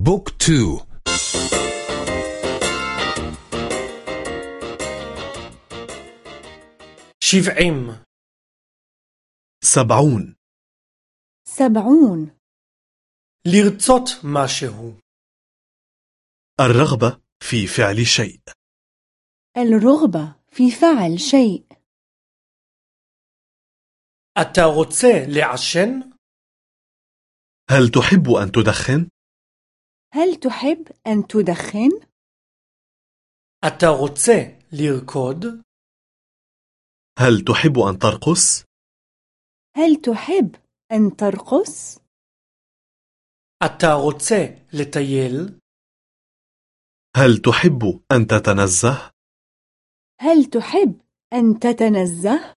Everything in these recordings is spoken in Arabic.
بوك تو שבעים سبعون سبعون לרצות משהו الرغبة في فعل شيء الرغبة في فعل شيء אתה רוצה לעשן? هل تحب أن تدخن؟ هل تحب أن تدخن؟ אתה רוצה לרקוד? هل تحب أن ترقص؟ هل تحب أن ترقص؟ אתה רוצה לטייל? هل تحب أن تتنزه؟ هل تحب أن تتنزه؟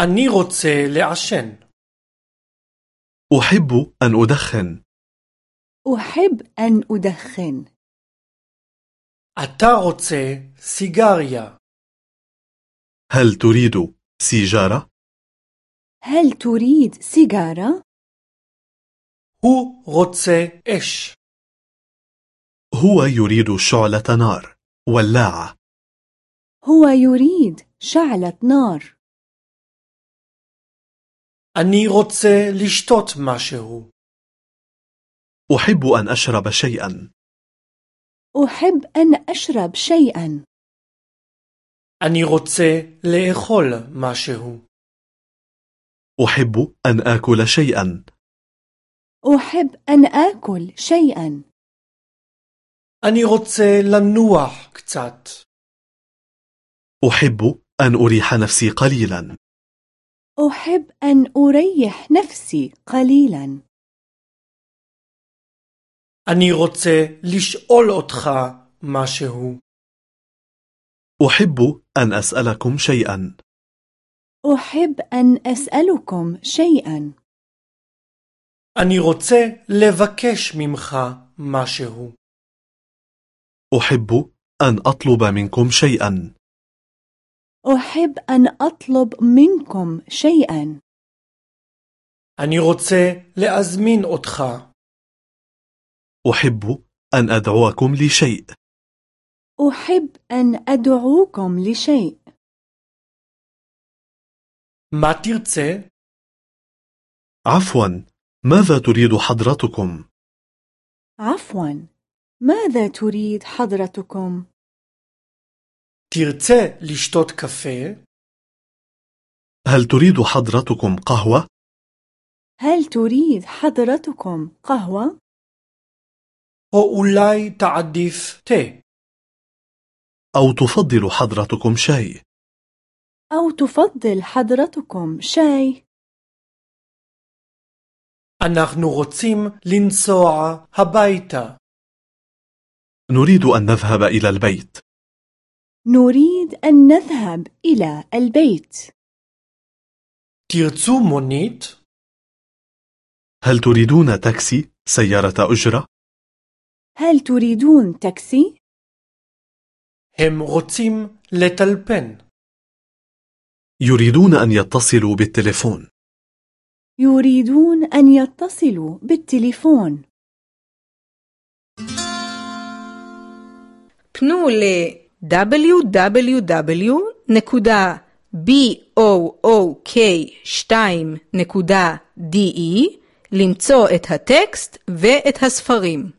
אני רוצה לעשן. أحب أن أدخن أحب أن أدخن אתה רוצה סיגריה. هل تريد سيجارة؟ هل تريد سيجارة؟ הוא רוצה אש. هو يريد شعلة نار ولاعة هو يريد شعلة نار אני רוצה לשתות משהו. أحب أن أشرب شيئا أحب أن أشرب شيئا אני רוצה לאכול משהו. أحب أن آكل شيئا أحب أن آكل شيئا אני רוצה לנוח קצת. أحب أن أريح نفسي قليلا أحب أن أريح نفسي قليلا אני רוצה לשאול אותך משהו. أحب أن أسألكم شيئا أحب أن أسألكم شيئا אני רוצה לבקש ממך משהו. أحب أن أطلب منكم شيئا أحب أن أطلب منكم شيئا אני רוצה להזמין אותך. أحب أن أدعوكم لشيء أحب أن أدعوكم لشيء מה תרצה? عفوا ماذا تريد حضرتكم؟ عفوا ماذا تريد حضرتكم؟ תרצה לשתות קפה? هل تريد حضرتكم قهوة؟ هل تريد حضرتكم قهوة؟ أو أولاي تعديف تي أو تفضل حضرتكم شاي أو تفضل حضرتكم شاي אנחנו רוצים לנסוע هبايتا نريد أن نذهب إلى البيت. نريد أن نذهب إلى البيت. ترצו مونيت؟ هل تريدون تاكسي، سيارة أجرة؟ هل تريدون تاكسي؟ הם רוצים לטלפן. يريدون أن يتصلوا بالتليفون يريدون أن يتصلوا بالتليفون פנו ל-www.book2.de למצוא את הטקסט ואת הספרים.